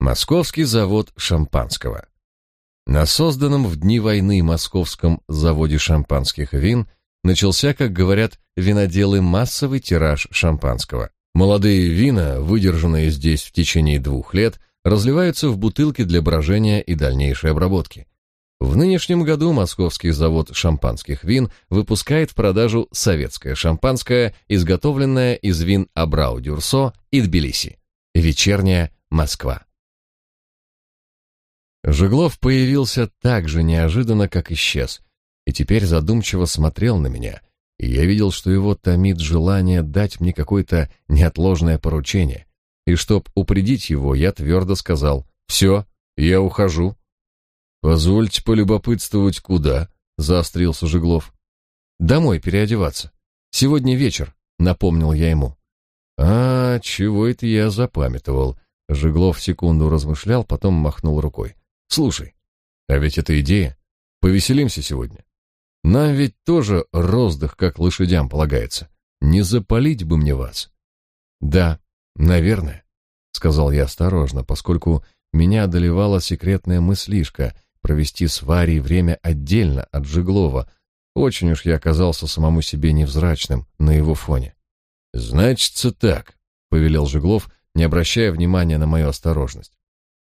Московский завод шампанского. На созданном в дни войны московском заводе шампанских вин начался, как говорят виноделы, массовый тираж шампанского. Молодые вина, выдержанные здесь в течение двух лет, разливаются в бутылки для брожения и дальнейшей обработки. В нынешнем году московский завод шампанских вин выпускает в продажу советское шампанское, изготовленное из вин Абрау-Дюрсо и Тбилиси. Вечерняя Москва. Жеглов появился так же неожиданно, как исчез, и теперь задумчиво смотрел на меня, и я видел, что его томит желание дать мне какое-то неотложное поручение. И чтоб упредить его, я твердо сказал «Все, я ухожу». «Позвольте полюбопытствовать, куда?» — заострился Жеглов. «Домой переодеваться. Сегодня вечер», — напомнил я ему. «А, чего это я запамятовал?» Жеглов секунду размышлял, потом махнул рукой. Слушай, а ведь это идея. Повеселимся сегодня. Нам ведь тоже роздых, как лошадям полагается. Не запалить бы мне вас. Да, наверное, сказал я осторожно, поскольку меня одолевала секретная мыслишка провести с Варей время отдельно от Жиглова. Очень уж я оказался самому себе невзрачным на его фоне. Значится так, повелел Жиглов, не обращая внимания на мою осторожность.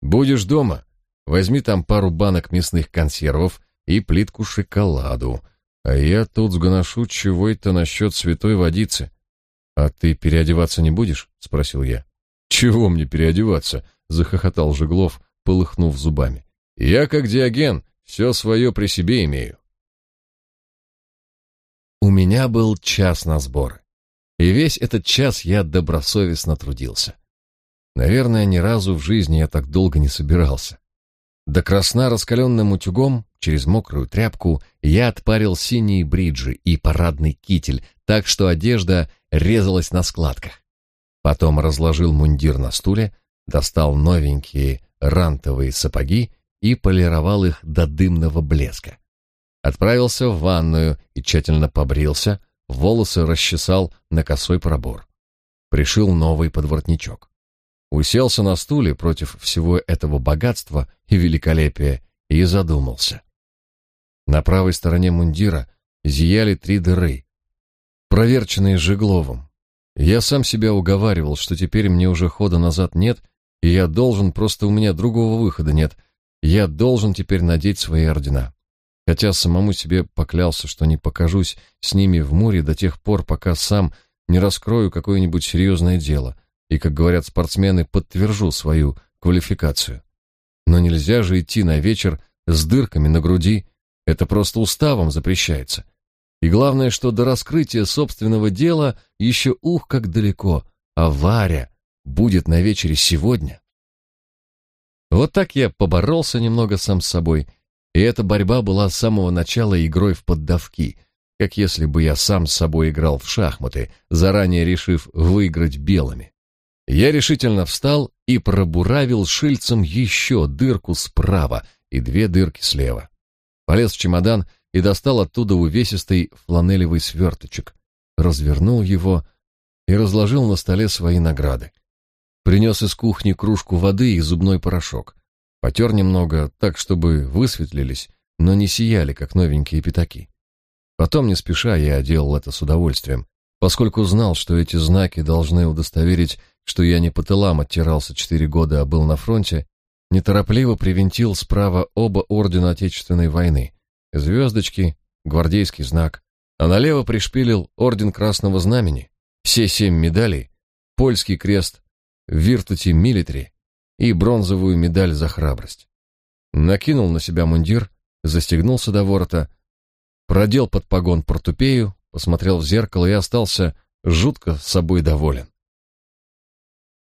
Будешь дома, Возьми там пару банок мясных консервов и плитку шоколаду. А я тут сгоношу чего это насчет святой водицы. А ты переодеваться не будешь? спросил я. Чего мне переодеваться? захохотал Жеглов, полыхнув зубами. Я как Диоген, все свое при себе имею. У меня был час на сборы. И весь этот час я добросовестно трудился. Наверное, ни разу в жизни я так долго не собирался. До красна раскаленным утюгом, через мокрую тряпку, я отпарил синие бриджи и парадный китель, так что одежда резалась на складках. Потом разложил мундир на стуле, достал новенькие рантовые сапоги и полировал их до дымного блеска. Отправился в ванную и тщательно побрился, волосы расчесал на косой пробор. Пришил новый подворотничок уселся на стуле против всего этого богатства и великолепия и задумался. На правой стороне мундира зияли три дыры, проверченные Жегловым. Я сам себя уговаривал, что теперь мне уже хода назад нет, и я должен, просто у меня другого выхода нет, я должен теперь надеть свои ордена. Хотя самому себе поклялся, что не покажусь с ними в море до тех пор, пока сам не раскрою какое-нибудь серьезное дело, и, как говорят спортсмены, подтвержу свою квалификацию. Но нельзя же идти на вечер с дырками на груди, это просто уставом запрещается. И главное, что до раскрытия собственного дела еще ух как далеко, а Варя будет на вечере сегодня. Вот так я поборолся немного сам с собой, и эта борьба была с самого начала игрой в поддавки, как если бы я сам с собой играл в шахматы, заранее решив выиграть белыми. Я решительно встал и пробуравил шильцем еще дырку справа и две дырки слева. Полез в чемодан и достал оттуда увесистый фланелевый сверточек, развернул его и разложил на столе свои награды. Принес из кухни кружку воды и зубной порошок. Потер немного, так, чтобы высветлились, но не сияли, как новенькие пятаки. Потом, не спеша, я делал это с удовольствием, поскольку знал, что эти знаки должны удостоверить что я не по тылам оттирался четыре года, а был на фронте, неторопливо привинтил справа оба ордена Отечественной войны, звездочки, гвардейский знак, а налево пришпилил орден Красного Знамени, все семь медалей, польский крест, виртути милитри и бронзовую медаль за храбрость. Накинул на себя мундир, застегнулся до ворота, продел под погон портупею, посмотрел в зеркало и остался жутко с собой доволен.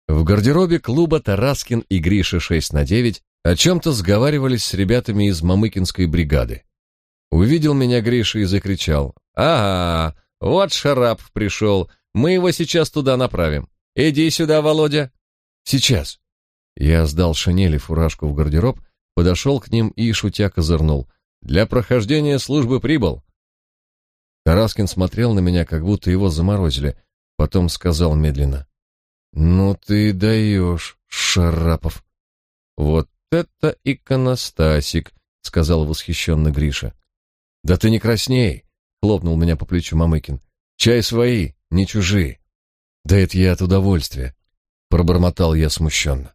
В гардеробе клуба Тараскин и Гриша 6 на 9 о чем-то сговаривались с ребятами из Мамыкинской бригады. Увидел меня Гриша и закричал. «Ага, вот Шарап пришел, мы его сейчас туда направим. Иди сюда, Володя». «Сейчас». Я сдал шинель и фуражку в гардероб, подошел к ним и, шутя, козырнул. «Для прохождения службы прибыл». Тараскин смотрел на меня, как будто его заморозили, потом сказал медленно. «Ну ты даешь, Шарапов. Вот это иконостасик, сказал восхищенно Гриша. Да ты не красней, хлопнул меня по плечу Мамыкин. Чай свои, не чужие. Да это я от удовольствия, пробормотал я смущенно.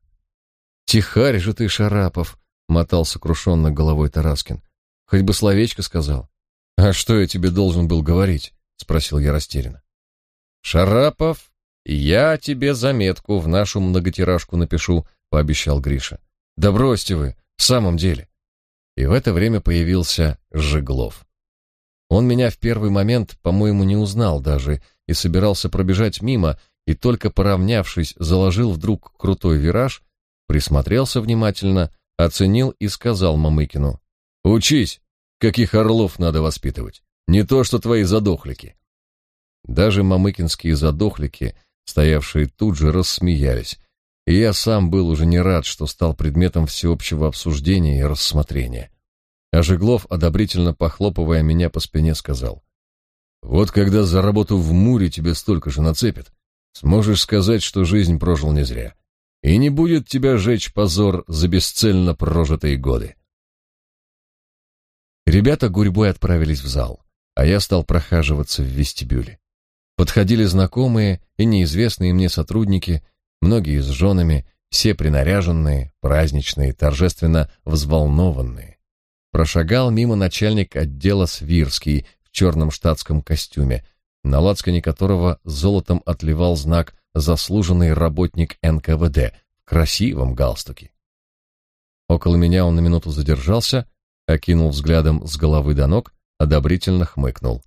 Тихарь же ты, Шарапов, мотал сокрушенно головой Тараскин. Хоть бы словечко сказал. А что я тебе должен был говорить? спросил я растерянно. Шарапов, я тебе заметку в нашу многотиражку напишу, пообещал Гриша. Да бросьте вы, в самом деле. И в это время появился Жеглов. Он меня в первый момент, по-моему, не узнал даже и собирался пробежать мимо, и только поравнявшись, заложил вдруг крутой вираж, присмотрелся внимательно, оценил и сказал Мамыкину: "Учись, каких орлов надо воспитывать, не то что твои задохлики". Даже мамыкинские задохлики, стоявшие тут же, рассмеялись, и я сам был уже не рад, что стал предметом всеобщего обсуждения и рассмотрения. А одобрительно похлопывая меня по спине, сказал: "Вот когда за работу в Муре тебе столько же нацепят, сможешь сказать, что жизнь прожил не зря, и не будет тебя жечь позор за бесцельно прожитые годы". Ребята гурьбой отправились в зал, а я стал прохаживаться в вестибюле. Подходили знакомые и неизвестные мне сотрудники, многие с женами, все принаряженные, праздничные, торжественно взволнованные. Прошагал мимо начальник отдела Свирский в черном штатском костюме, на лацкане которого золотом отливал знак «Заслуженный работник НКВД» в красивом галстуке. Около меня он на минуту задержался, окинул взглядом с головы до ног, одобрительно хмыкнул.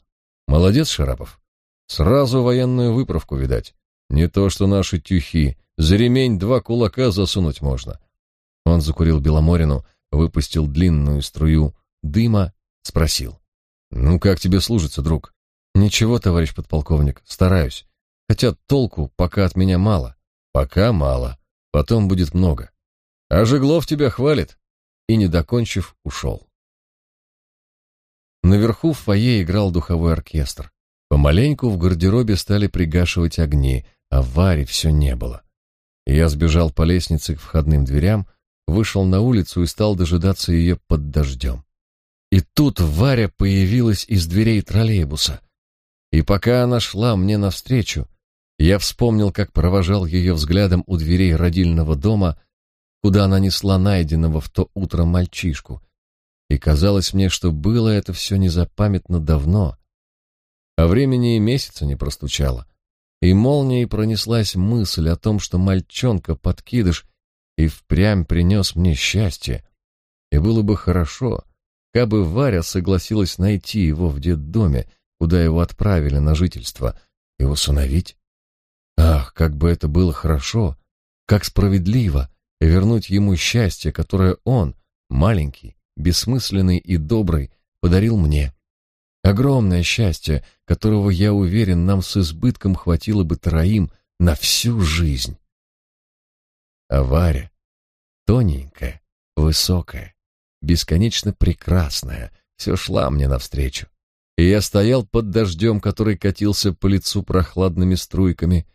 «Молодец, Шарапов. Сразу военную выправку, видать. Не то что наши тюхи, за ремень два кулака засунуть можно. Он закурил Беломорину, выпустил длинную струю дыма, спросил: "Ну как тебе служится, друг?" "Ничего, товарищ подполковник, стараюсь. Хотя толку пока от меня мало. Пока мало, потом будет много. А Жеглов тебя хвалит." И не докончив, ушел. Наверху в фойе играл духовой оркестр. Помаленьку в гардеробе стали пригашивать огни, а Вари все не было. Я сбежал по лестнице к входным дверям, вышел на улицу и стал дожидаться ее под дождем. И тут Варя появилась из дверей троллейбуса. И пока она шла мне навстречу, я вспомнил, как провожал ее взглядом у дверей родильного дома, куда она несла найденного в то утро мальчишку. И казалось мне, что было это все незапамятно давно, а времени и месяца не простучало. И молнией пронеслась мысль о том, что мальчонка-подкидыш и впрямь принес мне счастье. И было бы хорошо, как бы Варя согласилась найти его в детдоме, куда его отправили на жительство, и усыновить. Ах, как бы это было хорошо, как справедливо вернуть ему счастье, которое он, маленький, бессмысленный и добрый, подарил мне. Огромное счастье, которого, я уверен, нам с избытком хватило бы троим на всю жизнь. А Варя, тоненькая, высокая, бесконечно прекрасная, все шла мне навстречу. И я стоял под дождем, который катился по лицу прохладными струйками,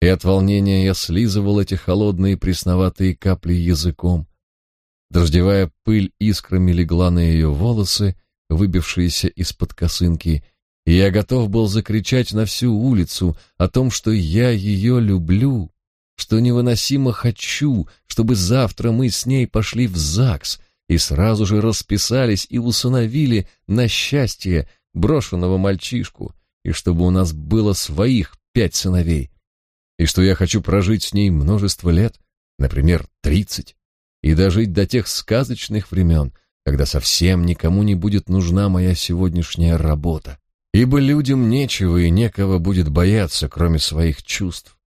и от волнения я слизывал эти холодные пресноватые капли языком. Дождевая пыль искрами легла на ее волосы, выбившиеся из-под косынки, и я готов был закричать на всю улицу о том, что я ее люблю, что невыносимо хочу, чтобы завтра мы с ней пошли в ЗАГС. И сразу же расписались и усыновили на счастье брошенного мальчишку, и чтобы у нас было своих пять сыновей, и что я хочу прожить с ней множество лет, например, тридцать, и дожить до тех сказочных времен, когда совсем никому не будет нужна моя сегодняшняя работа, ибо людям нечего и некого будет бояться, кроме своих чувств.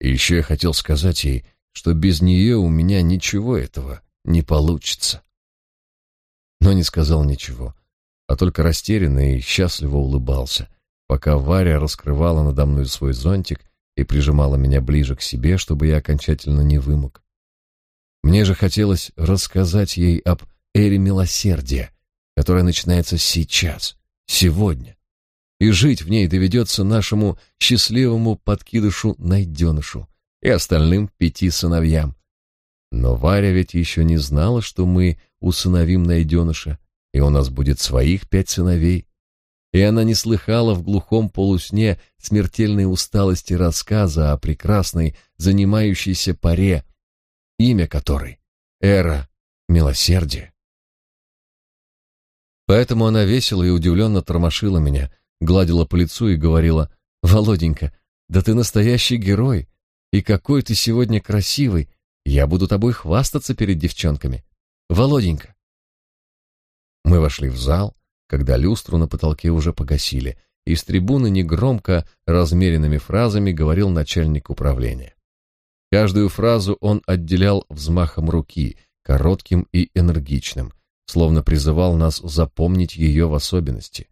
И еще я хотел сказать ей, что без нее у меня ничего этого не получится. Но не сказал ничего, а только растерянно и счастливо улыбался, пока Варя раскрывала надо мной свой зонтик и прижимала меня ближе к себе, чтобы я окончательно не вымок. Мне же хотелось рассказать ей об эре милосердия, которая начинается сейчас, сегодня. И жить в ней доведется нашему счастливому подкидышу-найденышу и остальным пяти сыновьям. Но Варя ведь еще не знала, что мы усыновим найденыша, и у нас будет своих пять сыновей. И она не слыхала в глухом полусне смертельной усталости рассказа о прекрасной, занимающейся паре, имя которой — Эра Милосердия. Поэтому она весело и удивленно тормошила меня, гладила по лицу и говорила, «Володенька, да ты настоящий герой, и какой ты сегодня красивый, я буду тобой хвастаться перед девчонками. Володенька. Мы вошли в зал, когда люстру на потолке уже погасили, и с трибуны негромко, размеренными фразами говорил начальник управления. Каждую фразу он отделял взмахом руки, коротким и энергичным, словно призывал нас запомнить ее в особенности.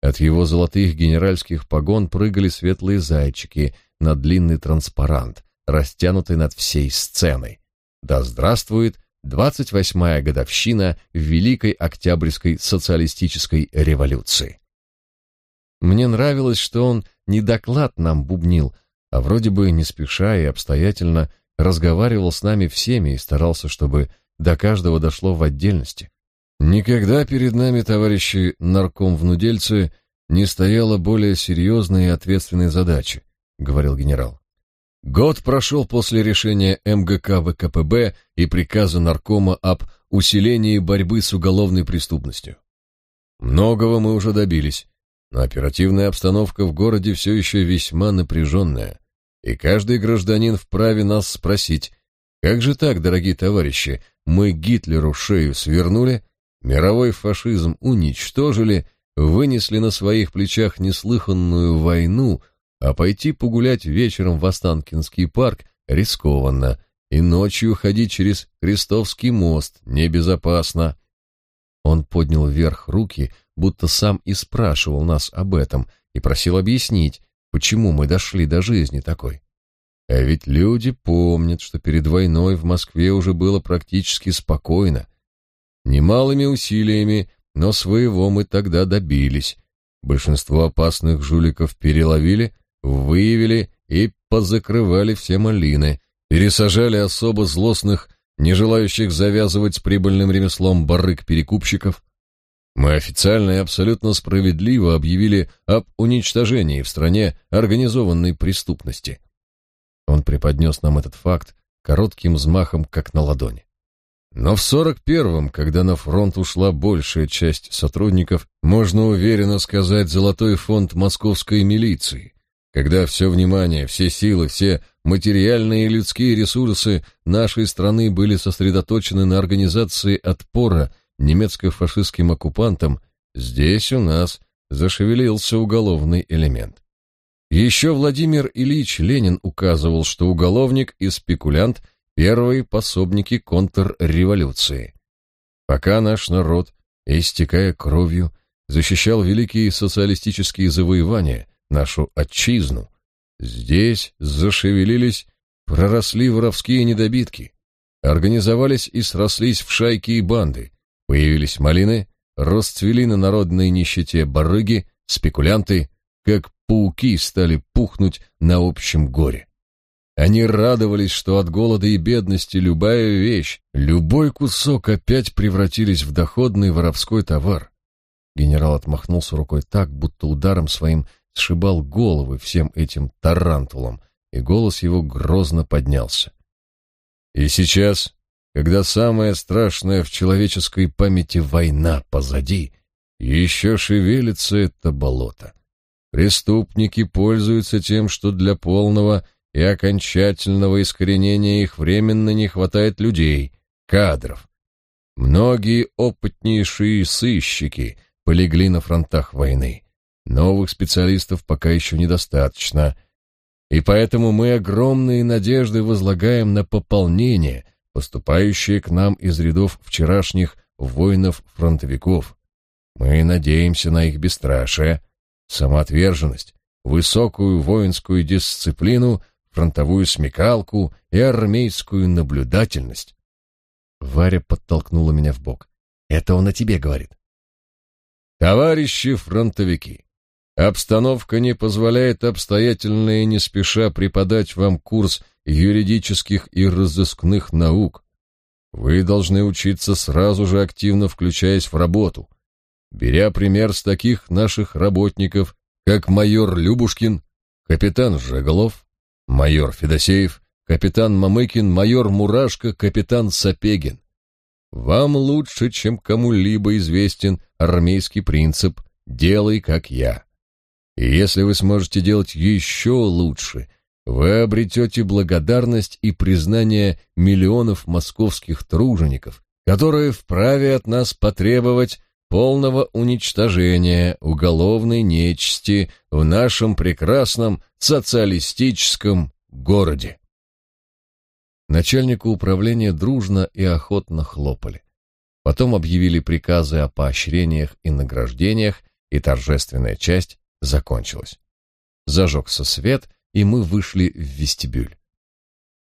От его золотых генеральских погон прыгали светлые зайчики на длинный транспарант, растянутый над всей сценой. Да здравствует 28-я годовщина Великой Октябрьской социалистической революции. Мне нравилось, что он не доклад нам бубнил, а вроде бы не спеша и обстоятельно разговаривал с нами всеми и старался, чтобы до каждого дошло в отдельности. Никогда перед нами, товарищи нарком-внудельцы, не стояла более серьезной и ответственной задачи, говорил генерал. Год прошел после решения МГК ВКПБ и приказа наркома об усилении борьбы с уголовной преступностью. Многого мы уже добились, но оперативная обстановка в городе все еще весьма напряженная, и каждый гражданин вправе нас спросить, как же так, дорогие товарищи, мы Гитлеру шею свернули, мировой фашизм уничтожили, вынесли на своих плечах неслыханную войну — а пойти погулять вечером в Останкинский парк рискованно, и ночью ходить через Крестовский мост небезопасно. Он поднял вверх руки, будто сам и спрашивал нас об этом, и просил объяснить, почему мы дошли до жизни такой. А ведь люди помнят, что перед войной в Москве уже было практически спокойно. Немалыми усилиями, но своего мы тогда добились. Большинство опасных жуликов переловили, выявили и позакрывали все малины, пересажали особо злостных, не желающих завязывать с прибыльным ремеслом барык-перекупщиков. Мы официально и абсолютно справедливо объявили об уничтожении в стране организованной преступности. Он преподнес нам этот факт коротким взмахом, как на ладони. Но в 41-м, когда на фронт ушла большая часть сотрудников, можно уверенно сказать, золотой фонд московской милиции, когда все внимание, все силы, все материальные и людские ресурсы нашей страны были сосредоточены на организации отпора немецко-фашистским оккупантам, здесь у нас зашевелился уголовный элемент. Еще Владимир Ильич Ленин указывал, что уголовник и спекулянт – первые пособники контрреволюции. Пока наш народ, истекая кровью, защищал великие социалистические завоевания – нашу отчизну. Здесь зашевелились, проросли воровские недобитки, организовались и срослись в шайки и банды, появились малины, расцвели на народной нищете барыги, спекулянты, как пауки стали пухнуть на общем горе. Они радовались, что от голода и бедности любая вещь, любой кусок опять превратились в доходный воровской товар. Генерал отмахнулся рукой так, будто ударом своим сшибал головы всем этим тарантулам, и голос его грозно поднялся. И сейчас, когда самое страшное в человеческой памяти война позади, еще шевелится это болото. Преступники пользуются тем, что для полного и окончательного искоренения их временно не хватает людей, кадров. Многие опытнейшие сыщики полегли на фронтах войны. Новых специалистов пока еще недостаточно, и поэтому мы огромные надежды возлагаем на пополнение, поступающее к нам из рядов вчерашних воинов-фронтовиков. Мы надеемся на их бесстрашие, самоотверженность, высокую воинскую дисциплину, фронтовую смекалку и армейскую наблюдательность. Варя подтолкнула меня в бок. Это он о тебе говорит. Товарищи фронтовики, Обстановка не позволяет обстоятельно и не спеша преподать вам курс юридических и разыскных наук. Вы должны учиться сразу же активно включаясь в работу, беря пример с таких наших работников, как майор Любушкин, капитан Жеголов, майор Федосеев, капитан Мамыкин, майор Мурашко, капитан Сапегин. Вам лучше, чем кому-либо известен армейский принцип «делай, как я». И если вы сможете делать еще лучше, вы обретете благодарность и признание миллионов московских тружеников, которые вправе от нас потребовать полного уничтожения уголовной нечисти в нашем прекрасном социалистическом городе. Начальнику управления дружно и охотно хлопали. Потом объявили приказы о поощрениях и награждениях, и торжественная часть закончилась. Зажегся свет, и мы вышли в вестибюль.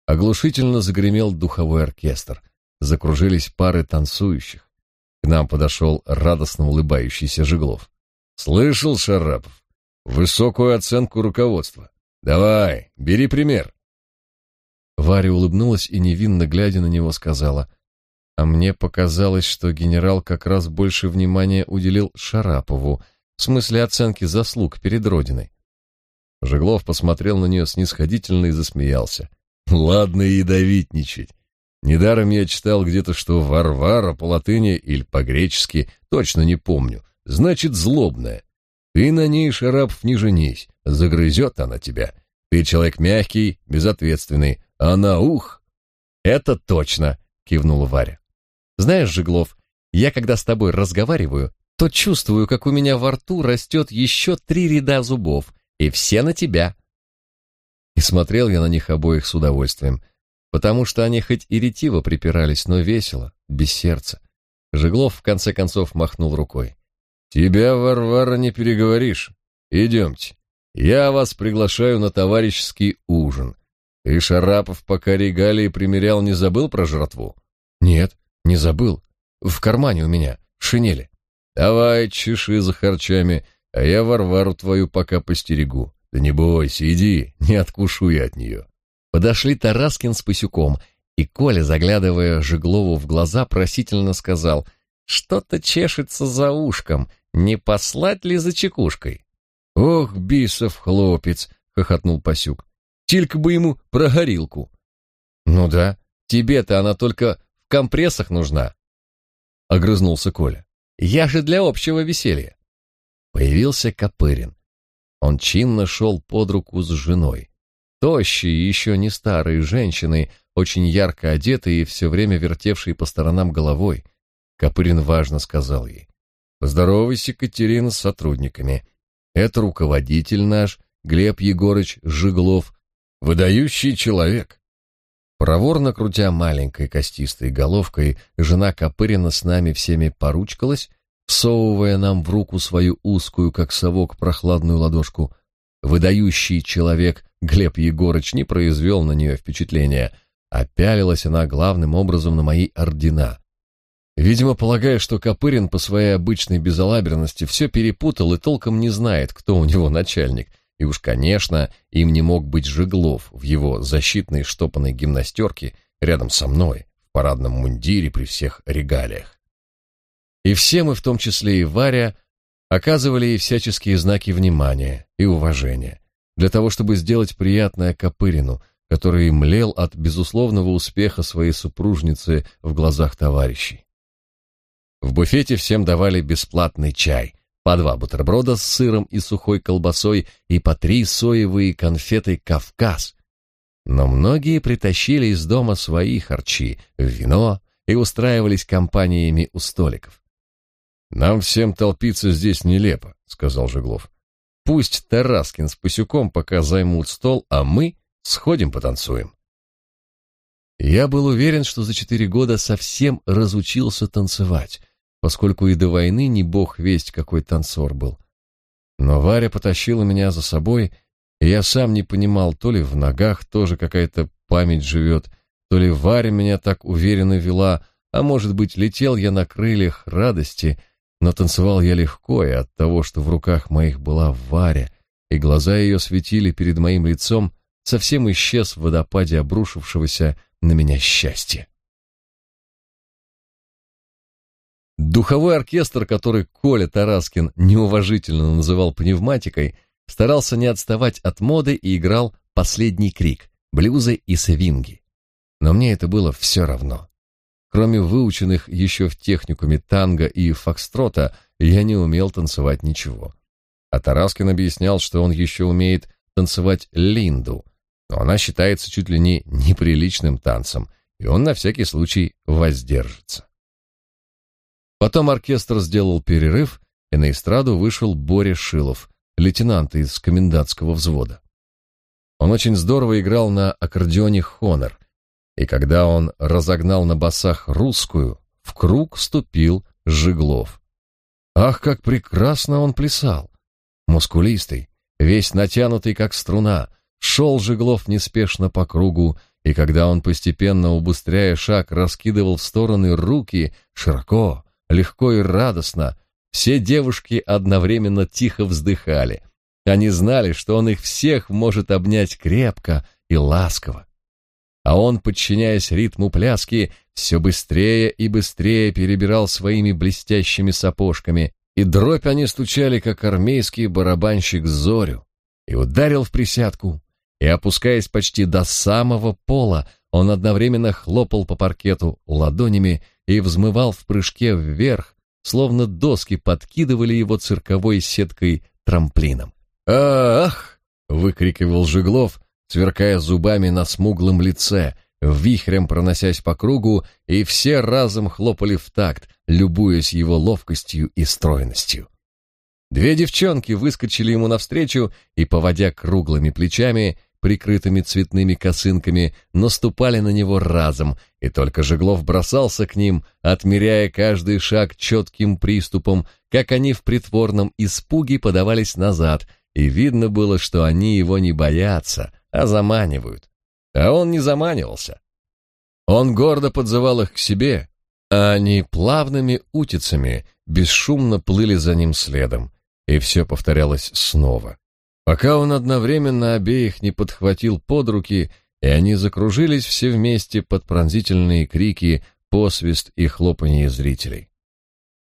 Оглушительно загремел духовой оркестр. Закружились пары танцующих. К нам подошел радостно улыбающийся Жиглов. «Слышал, Шарапов? Высокую оценку руководства. Давай, бери пример». Варя улыбнулась и, невинно глядя на него, сказала, «А мне показалось, что генерал как раз больше внимания уделил Шарапову, в смысле оценки заслуг перед Родиной. Жеглов посмотрел на нее снисходительно и засмеялся. Ладно и ядовитничать. Недаром я читал где-то, что Варвара по латыни или по-гречески, точно не помню, значит злобная. Ты на ней, Шарапов, не женись, загрызет она тебя. Ты человек мягкий, безответственный, а она ух. Это точно, кивнула Варя. Знаешь, Жеглов, я когда с тобой разговариваю, то чувствую, как у меня во рту растет еще три ряда зубов, и все на тебя. И смотрел я на них обоих с удовольствием, потому что они хоть и ретиво припирались, но весело, без сердца. Жеглов в конце концов махнул рукой. «Тебя, Варвара, не переговоришь. Идемте. Я вас приглашаю на товарищеский ужин. Ты, Шарапов, пока регалии примерял, не забыл про жратву?» «Нет, не забыл. В кармане у меня, в шинели». Давай, чеши за харчами, а я Варвару твою пока постерегу. Да не бойся, иди, не откушу я от нее. Подошли Тараскин с Пасюком, и Коля, заглядывая Жеглову в глаза, просительно сказал, «Что-то чешется за ушком, не послать ли за чекушкой?» «Ох, бисов хлопец!» — хохотнул Пасюк. «Тилька бы ему про горилку!» «Ну да, тебе-то она только в компрессах нужна!» — огрызнулся Коля. Я же для общего веселья. Появился Копырин. Он чинно шел под руку с женой. Тощей, еще не старой женщиной, очень ярко одетой и все время вертевшей по сторонам головой. Копырин важно сказал ей. «Поздоровайся, Катерина, с сотрудниками. Это руководитель наш, Глеб Егорыч Жиглов, выдающий человек. Проворно крутя маленькой костистой головкой, жена Копырина с нами всеми поручкалась, всовывая нам в руку свою узкую, как совок, прохладную ладошку. Выдающий человек Глеб Егорыч не произвел на нее впечатления, а пялилась она главным образом на мои ордена. Видимо, полагая, что Копырин по своей обычной безалаберности все перепутал и толком не знает, кто у него начальник, и уж, конечно, им не мог быть Жеглов в его защитной штопанной гимнастерке рядом со мной, в парадном мундире при всех регалиях. И все мы, в том числе и Варя, оказывали ей всяческие знаки внимания и уважения, для того, чтобы сделать приятное Копырину, который млел от безусловного успеха своей супружницы в глазах товарищей. В буфете всем давали бесплатный чай, по два бутерброда с сыром и сухой колбасой и по три соевые конфеты «Кавказ». Но многие притащили из дома свои харчи, вино и устраивались компаниями у столиков. «Нам всем толпиться здесь нелепо», — сказал Жеглов. «Пусть Тараскин с Пасюком пока займут стол, а мы сходим потанцуем». Я был уверен, что за четыре года совсем разучился танцевать, поскольку и до войны не бог весть какой танцор был. Но Варя потащила меня за собой, и я сам не понимал, то ли в ногах тоже какая-то память живет, то ли Варя меня так уверенно вела, а может быть, летел я на крыльях радости, но танцевал я легко, и от того, что в руках моих была Варя, и глаза ее светили перед моим лицом, совсем исчез в водопаде обрушившегося на меня счастья. Духовой оркестр, который Коля Тараскин неуважительно называл пневматикой, старался не отставать от моды и играл последний крик, блюзы и свинги. Но мне это было все равно. Кроме выученных еще в техникуме танго и фокстрота, я не умел танцевать ничего. А Тараскин объяснял, что он еще умеет танцевать линду, но она считается чуть ли не неприличным танцем, и он на всякий случай воздержится. Потом оркестр сделал перерыв, и на эстраду вышел Боря Шилов, лейтенант из комендантского взвода. Он очень здорово играл на аккордеоне «Хонор», и когда он разогнал на басах русскую, в круг вступил Жиглов. Ах, как прекрасно он плясал! Мускулистый, весь натянутый, как струна, шел Жиглов неспешно по кругу, и когда он, постепенно убыстряя шаг, раскидывал в стороны руки, широко, легко и радостно, все девушки одновременно тихо вздыхали. Они знали, что он их всех может обнять крепко и ласково. А он, подчиняясь ритму пляски, все быстрее и быстрее перебирал своими блестящими сапожками, и дробь они стучали, как армейский барабанщик зорю, и ударил в присядку, и, опускаясь почти до самого пола, он одновременно хлопал по паркету ладонями и взмывал в прыжке вверх, словно доски подкидывали его цирковой сеткой трамплином. «Ах!» — выкрикивал Жиглов, сверкая зубами на смуглом лице, вихрем проносясь по кругу, и все разом хлопали в такт, любуясь его ловкостью и стройностью. Две девчонки выскочили ему навстречу и, поводя круглыми плечами, прикрытыми цветными косынками, наступали на него разом, и только Жеглов бросался к ним, отмеряя каждый шаг четким приступом, как они в притворном испуге подавались назад, и видно было, что они его не боятся, а заманивают. А он не заманивался. Он гордо подзывал их к себе, а они плавными утицами бесшумно плыли за ним следом, и все повторялось снова пока он одновременно обеих не подхватил под руки, и они закружились все вместе под пронзительные крики, посвист и хлопанье зрителей.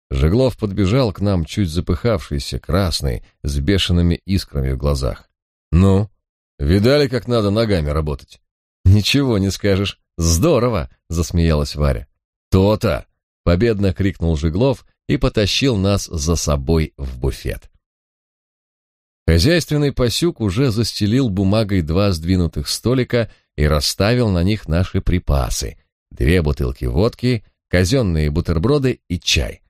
Жеглов подбежал к нам, чуть запыхавшийся, красный, с бешеными искрами в глазах. «Ну, видали, как надо ногами работать?» «Ничего не скажешь. Здорово!» — засмеялась Варя. «То-то!» — победно крикнул Жеглов и потащил нас за собой в буфет. Хозяйственный пасюк уже застелил бумагой два сдвинутых столика и расставил на них наши припасы. Две бутылки водки, казенные бутерброды и чай.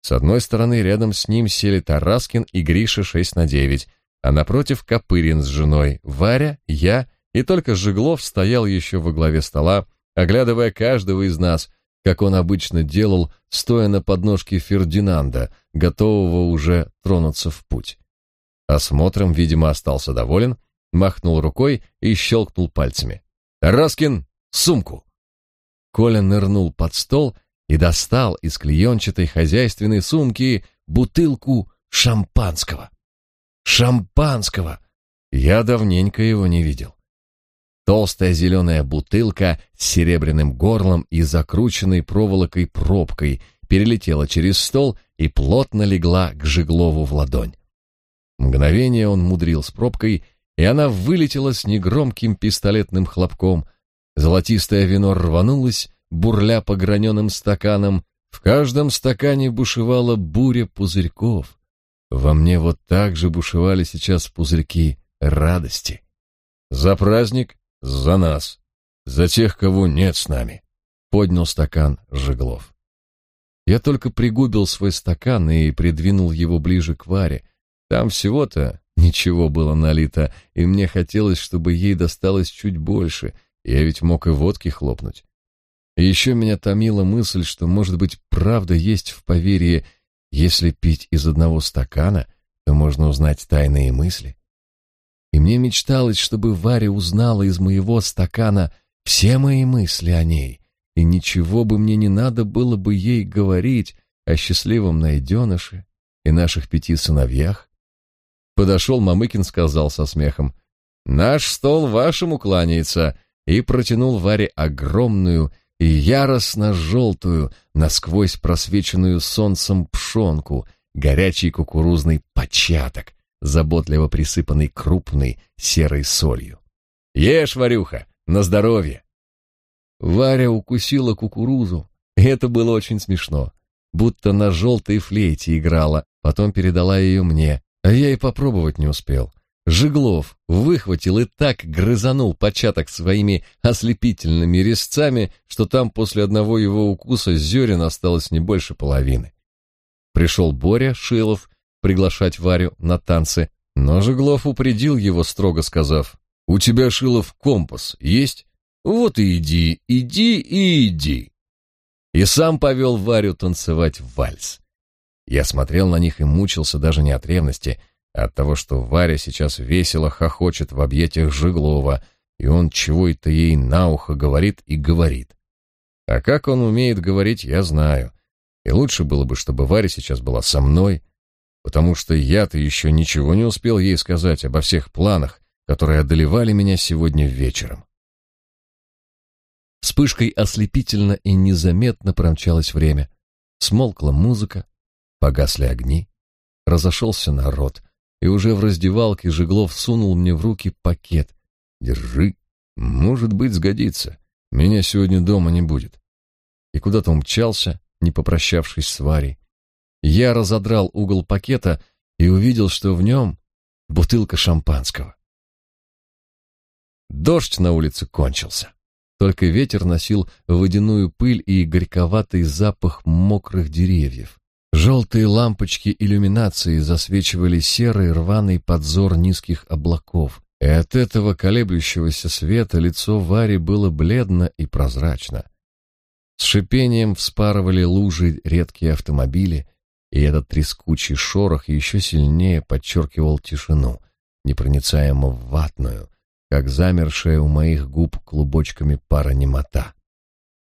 С одной стороны рядом с ним сели Тараскин и Гриша 6 на 9, а напротив Копырин с женой, Варя, я и только Жиглов стоял еще во главе стола, оглядывая каждого из нас, как он обычно делал, стоя на подножке Фердинанда, готового уже тронуться в путь. Осмотром, видимо, остался доволен, махнул рукой и щелкнул пальцами. «Раскин, сумку!» Коля нырнул под стол и достал из клеенчатой хозяйственной сумки бутылку шампанского. Шампанского! Я давненько его не видел. Толстая зеленая бутылка с серебряным горлом и закрученной проволокой пробкой перелетела через стол и плотно легла к Жиглову в ладонь. Мгновение он мудрил с пробкой, и она вылетела с негромким пистолетным хлопком. Золотистое вино рванулось, бурля по граненым стаканам. В каждом стакане бушевала буря пузырьков. Во мне вот так же бушевали сейчас пузырьки радости. За праздник, за нас, за тех, кого нет с нами. Поднял стакан Жеглов. Я только пригубил свой стакан и придвинул его ближе к Варе, там всего-то ничего было налито, и мне хотелось, чтобы ей досталось чуть больше, я ведь мог и водки хлопнуть. И еще меня томила мысль, что, может быть, правда есть в поверье, если пить из одного стакана, то можно узнать тайные мысли. И мне мечталось, чтобы Варя узнала из моего стакана все мои мысли о ней, и ничего бы мне не надо было бы ей говорить, о счастливом найденыше и наших пяти сыновьях. Подошел Мамыкин, сказал со смехом, «Наш стол вашему кланяется», и протянул Варе огромную и яростно желтую, насквозь просвеченную солнцем пшенку, горячий кукурузный початок, заботливо присыпанный крупной серой солью. «Ешь, Варюха, на здоровье!» Варя укусила кукурузу, и это было очень смешно, будто на желтой флейте играла, потом передала ее мне, а я и попробовать не успел. Жиглов выхватил и так грызанул початок своими ослепительными резцами, что там после одного его укуса зерен осталось не больше половины. Пришел Боря Шилов приглашать Варю на танцы, но Жиглов упредил его, строго сказав, «У тебя, Шилов, компас есть? Вот и иди, иди и иди!» И сам повел Варю танцевать вальс. Я смотрел на них и мучился даже не от ревности, от того, что Варя сейчас весело хохочет в объятиях Жиглова, и он чего-то ей на ухо говорит и говорит. А как он умеет говорить, я знаю. И лучше было бы, чтобы Варя сейчас была со мной, потому что я-то еще ничего не успел ей сказать обо всех планах, которые одолевали меня сегодня вечером. Вспышкой ослепительно и незаметно промчалось время. Смолкла музыка, погасли огни, разошелся народ — и уже в раздевалке Жеглов сунул мне в руки пакет. «Держи, может быть, сгодится. Меня сегодня дома не будет». И куда-то умчался, не попрощавшись с Варей. Я разодрал угол пакета и увидел, что в нем бутылка шампанского. Дождь на улице кончился. Только ветер носил водяную пыль и горьковатый запах мокрых деревьев. Желтые лампочки иллюминации засвечивали серый рваный подзор низких облаков, и от этого колеблющегося света лицо Вари было бледно и прозрачно. С шипением вспарывали лужи редкие автомобили, и этот трескучий шорох еще сильнее подчеркивал тишину, непроницаемо ватную, как замершая у моих губ клубочками пара немота.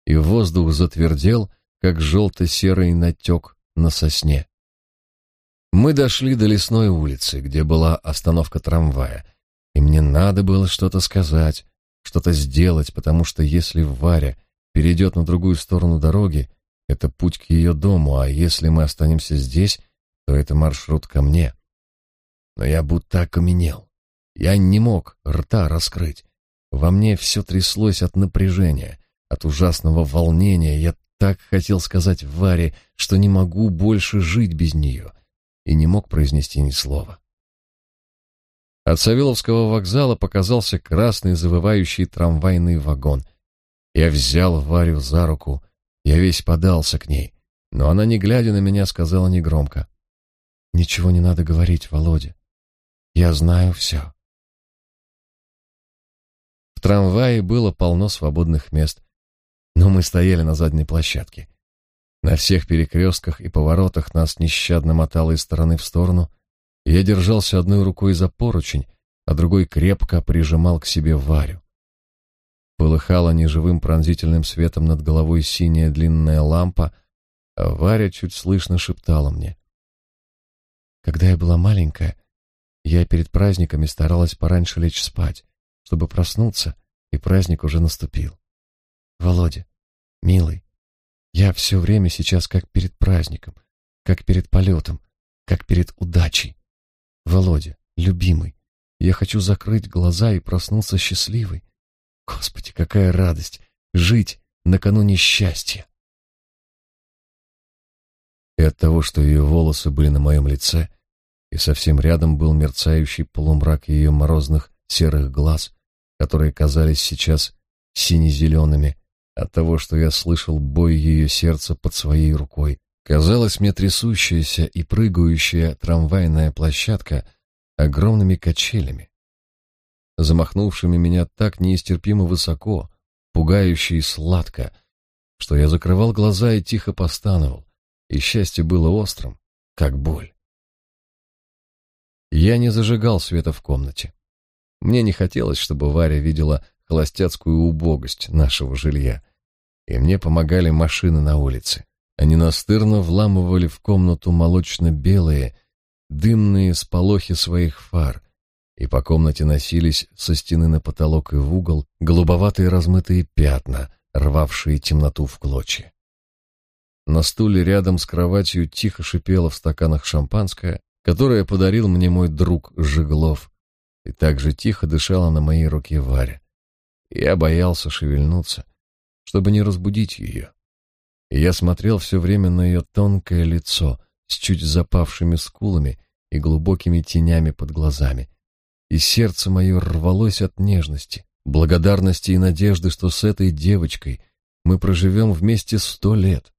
И воздух затвердел, как желто-серый натек на сосне. Мы дошли до лесной улицы, где была остановка трамвая, и мне надо было что-то сказать, что-то сделать, потому что если Варя перейдет на другую сторону дороги, это путь к ее дому, а если мы останемся здесь, то это маршрут ко мне. Но я будто окаменел. Я не мог рта раскрыть. Во мне все тряслось от напряжения, от ужасного волнения. Я так хотел сказать Варе, что не могу больше жить без нее, и не мог произнести ни слова. От Савеловского вокзала показался красный завывающий трамвайный вагон. Я взял Варю за руку, я весь подался к ней, но она, не глядя на меня, сказала негромко. «Ничего не надо говорить, Володя. Я знаю все». В трамвае было полно свободных мест, но мы стояли на задней площадке. На всех перекрестках и поворотах нас нещадно мотало из стороны в сторону. Я держался одной рукой за поручень, а другой крепко прижимал к себе Варю. Полыхала неживым пронзительным светом над головой синяя длинная лампа, а Варя чуть слышно шептала мне. Когда я была маленькая, я перед праздниками старалась пораньше лечь спать, чтобы проснуться, и праздник уже наступил. Володя, милый, я все время сейчас как перед праздником, как перед полетом, как перед удачей. Володя, любимый, я хочу закрыть глаза и проснуться счастливой. Господи, какая радость жить накануне счастья. И от того, что ее волосы были на моем лице, и совсем рядом был мерцающий полумрак ее морозных серых глаз, которые казались сейчас сине-зелеными, от того, что я слышал бой ее сердца под своей рукой. Казалось мне трясущаяся и прыгающая трамвайная площадка огромными качелями, замахнувшими меня так неистерпимо высоко, пугающе и сладко, что я закрывал глаза и тихо постановал, и счастье было острым, как боль. Я не зажигал света в комнате. Мне не хотелось, чтобы Варя видела холостяцкую убогость нашего жилья, и мне помогали машины на улице. Они настырно вламывали в комнату молочно-белые, дымные сполохи своих фар, и по комнате носились со стены на потолок и в угол голубоватые размытые пятна, рвавшие темноту в клочья. На стуле рядом с кроватью тихо шипело в стаканах шампанское, которое подарил мне мой друг Жиглов, и также тихо дышала на моей руке Варя. Я боялся шевельнуться, чтобы не разбудить ее. Я смотрел все время на ее тонкое лицо с чуть запавшими скулами и глубокими тенями под глазами, и сердце мое рвалось от нежности, благодарности и надежды, что с этой девочкой мы проживем вместе сто лет,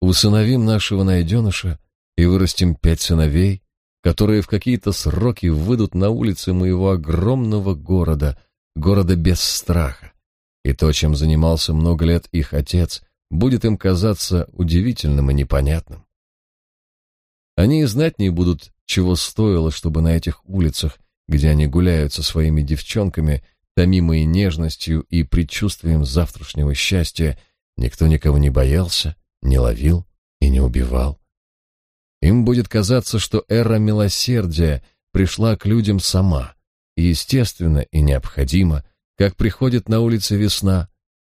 усыновим нашего найденыша и вырастим пять сыновей, которые в какие-то сроки выйдут на улицы моего огромного города, города без страха. И то, чем занимался много лет их отец, будет им казаться удивительным и непонятным. Они и знать не будут, чего стоило, чтобы на этих улицах где они гуляют со своими девчонками, томимые нежностью и предчувствием завтрашнего счастья, никто никого не боялся, не ловил и не убивал. Им будет казаться, что эра милосердия пришла к людям сама, естественно и необходимо, как приходит на улице весна,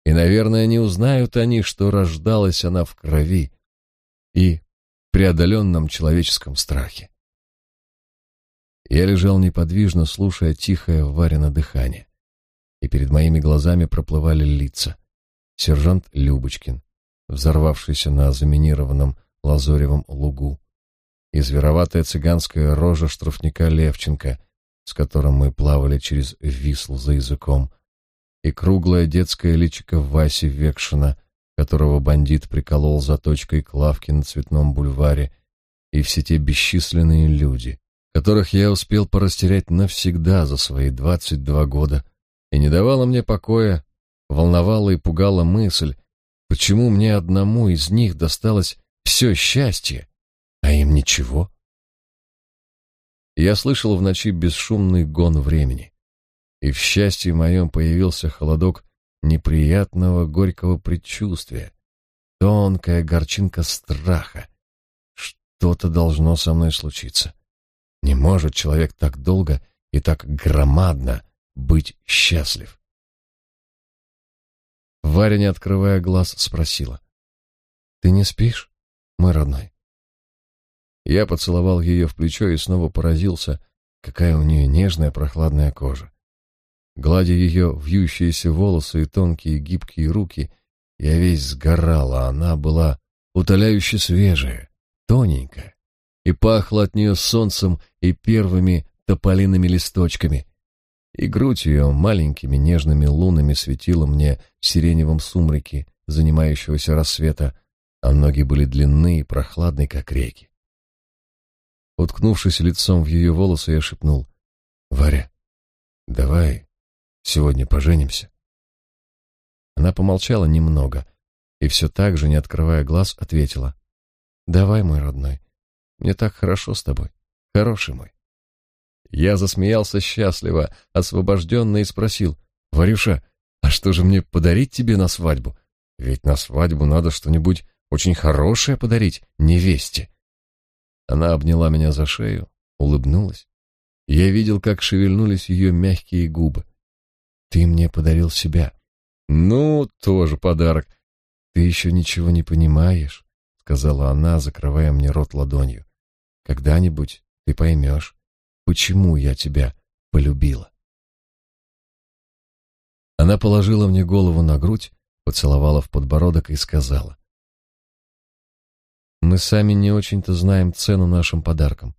и, наверное, не узнают они, что рождалась она в крови и преодоленном человеческом страхе. Я лежал неподвижно, слушая тихое Варено дыхание. И перед моими глазами проплывали лица. Сержант Любочкин, взорвавшийся на заминированном лазоревом лугу, и звероватая цыганская рожа штрафника Левченко, с которым мы плавали через Вислу за языком, и круглое детское личико Васи Векшина, которого бандит приколол заточкой к лавке на Цветном бульваре, и все те бесчисленные люди, которых я успел порастерять навсегда за свои двадцать два года, и не давала мне покоя, волновала и пугала мысль, почему мне одному из них досталось все счастье, а им ничего. Я слышал в ночи бесшумный гон времени, и в счастье моем появился холодок неприятного горького предчувствия, тонкая горчинка страха. Что-то должно со мной случиться. Не может человек так долго и так громадно быть счастлив. Варя, не открывая глаз, спросила. «Ты не спишь, мой родной?» Я поцеловал ее в плечо и снова поразился, какая у нее нежная прохладная кожа. Гладя ее вьющиеся волосы и тонкие гибкие руки, я весь сгорал, а она была утоляюще свежая, тоненькая и пахло от нее солнцем и первыми тополиными листочками. И грудь ее маленькими нежными лунами светила мне в сиреневом сумраке занимающегося рассвета, а ноги были длинные и прохладные, как реки. Уткнувшись лицом в ее волосы, я шепнул, «Варя, давай сегодня поженимся». Она помолчала немного и все так же, не открывая глаз, ответила, «Давай, мой родной, мне так хорошо с тобой, хороший мой. Я засмеялся счастливо, освобожденно и спросил, «Варюша, а что же мне подарить тебе на свадьбу? Ведь на свадьбу надо что-нибудь очень хорошее подарить невесте». Она обняла меня за шею, улыбнулась. Я видел, как шевельнулись ее мягкие губы. «Ты мне подарил себя». «Ну, тоже подарок. Ты еще ничего не понимаешь сказала она, закрывая мне рот ладонью. Когда-нибудь ты поймешь, почему я тебя полюбила. Она положила мне голову на грудь, поцеловала в подбородок и сказала: Мы сами не очень-то знаем цену нашим подаркам.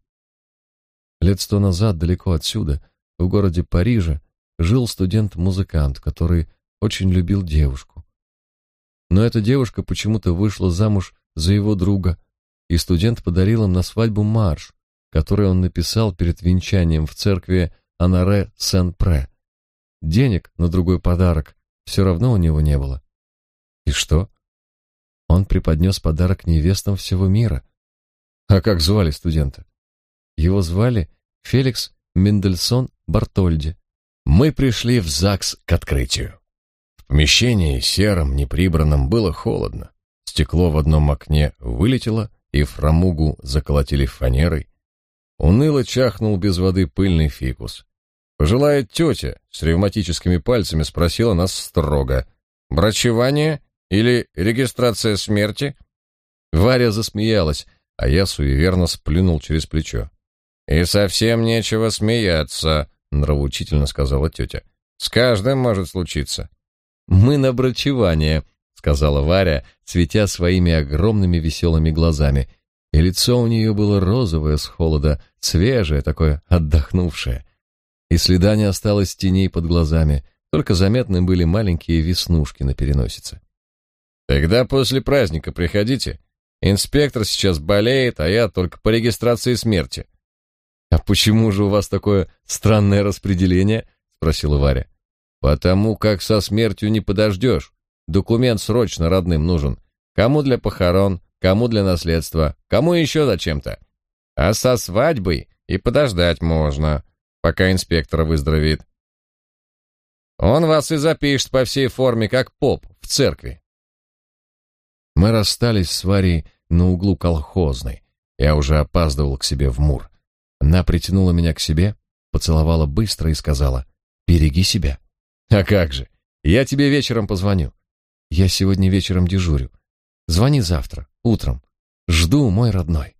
Лет сто назад далеко отсюда, в городе Париже, жил студент-музыкант, который очень любил девушку. Но эта девушка почему-то вышла замуж за его друга, и студент подарил им на свадьбу марш, который он написал перед венчанием в церкви Анаре Сен-Пре. Денег на другой подарок все равно у него не было. И что? Он преподнес подарок невестам всего мира. А как звали студента? Его звали Феликс Мендельсон Бартольди. Мы пришли в ЗАГС к открытию. В помещении сером, неприбранном было холодно Стекло в одном окне вылетело, и фрамугу заколотили фанерой. Уныло чахнул без воды пыльный фикус. Пожилая тетя с ревматическими пальцами спросила нас строго. «Брачевание или регистрация смерти?» Варя засмеялась, а я суеверно сплюнул через плечо. «И совсем нечего смеяться», — нравоучительно сказала тетя. «С каждым может случиться». «Мы на брачевание», — сказала Варя, светя своими огромными веселыми глазами, и лицо у нее было розовое с холода, свежее, такое отдохнувшее. И следа не осталось теней под глазами, только заметны были маленькие веснушки на переносице. «Тогда после праздника приходите. Инспектор сейчас болеет, а я только по регистрации смерти». «А почему же у вас такое странное распределение?» — спросила Варя. «Потому как со смертью не подождешь. Документ срочно родным нужен. Кому для похорон, кому для наследства, кому еще зачем-то. А со свадьбой и подождать можно, пока инспектор выздоровеет. Он вас и запишет по всей форме, как поп в церкви. Мы расстались с Варей на углу колхозной. Я уже опаздывал к себе в Мур. Она притянула меня к себе, поцеловала быстро и сказала, «Береги себя». «А как же? Я тебе вечером позвоню». «Я сегодня вечером дежурю. Звони завтра, утром. Жду, мой родной».